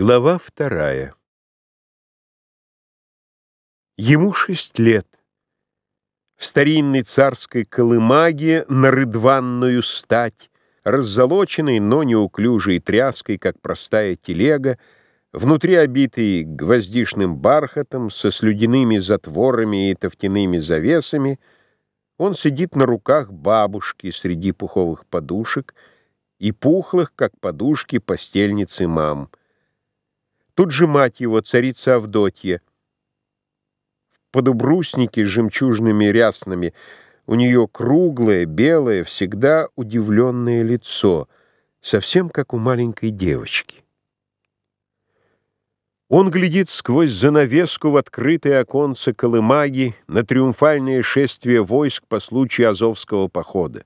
Глава вторая Ему шесть лет. В старинной царской колымаге на рыдванную стать, раззолоченной, но неуклюжей тряской, как простая телега, внутри обитой гвоздишным бархатом, со слюдяными затворами и тофтяными завесами, он сидит на руках бабушки среди пуховых подушек и пухлых, как подушки, постельницы мам — Тут же мать его, царица Авдотья. В подубруснике с жемчужными ряснами у нее круглое, белое, всегда удивленное лицо, совсем как у маленькой девочки. Он глядит сквозь занавеску в открытое оконце Колымаги на триумфальное шествие войск по случаю Азовского похода.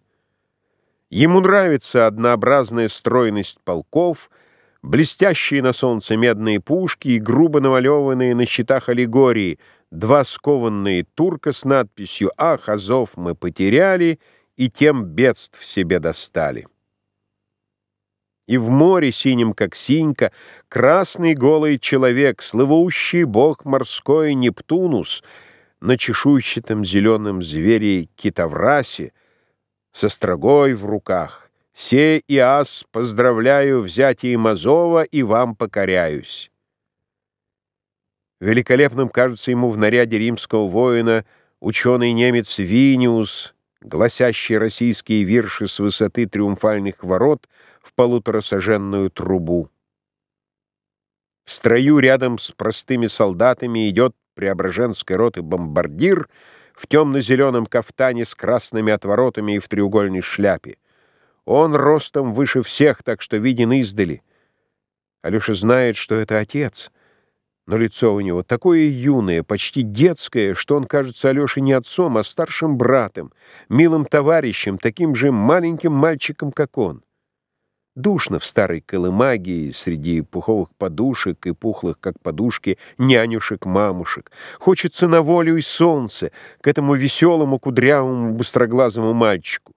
Ему нравится однообразная стройность полков — блестящие на солнце медные пушки и грубо намалеванные на щитах аллегории, два скованные турка с надписью «Ах, Азов мы потеряли, и тем бедств себе достали». И в море синим, как синька, красный голый человек, слывущий бог морской Нептунус, на чешуйчатом зеленом звере китоврасе, со строгой в руках — Се и ас поздравляю взятием Азова и вам покоряюсь. Великолепным кажется ему в наряде римского воина ученый немец Виниус, гласящий российские вирши с высоты триумфальных ворот в полуторасоженную трубу. В строю рядом с простыми солдатами идет преображенской роты бомбардир в темно-зеленом кафтане с красными отворотами и в треугольной шляпе. Он ростом выше всех, так что виден издали. Алеша знает, что это отец, но лицо у него такое юное, почти детское, что он кажется Алёше не отцом, а старшим братом, милым товарищем, таким же маленьким мальчиком, как он. Душно в старой колымагии среди пуховых подушек и пухлых, как подушки, нянюшек-мамушек. Хочется на волю и солнце, к этому веселому, кудрявому, быстроглазому мальчику.